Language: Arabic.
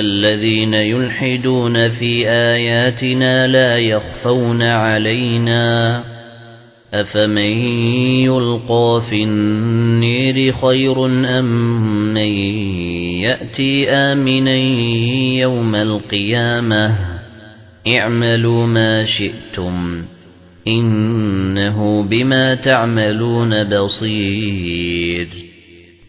الَّذِينَ يُلْحِدُونَ فِي آيَاتِنَا لَا يَخْفَوْنَ عَلَيْنَا أَفَمَن يُلْقَى فِي النِّيرِ خَيْرٌ أَم مَّن يَأْتِي آمِنًا يَوْمَ الْقِيَامَةِ اعْمَلُوا مَا شِئْتُمْ إِنَّهُ بِمَا تَعْمَلُونَ بَصِيرٌ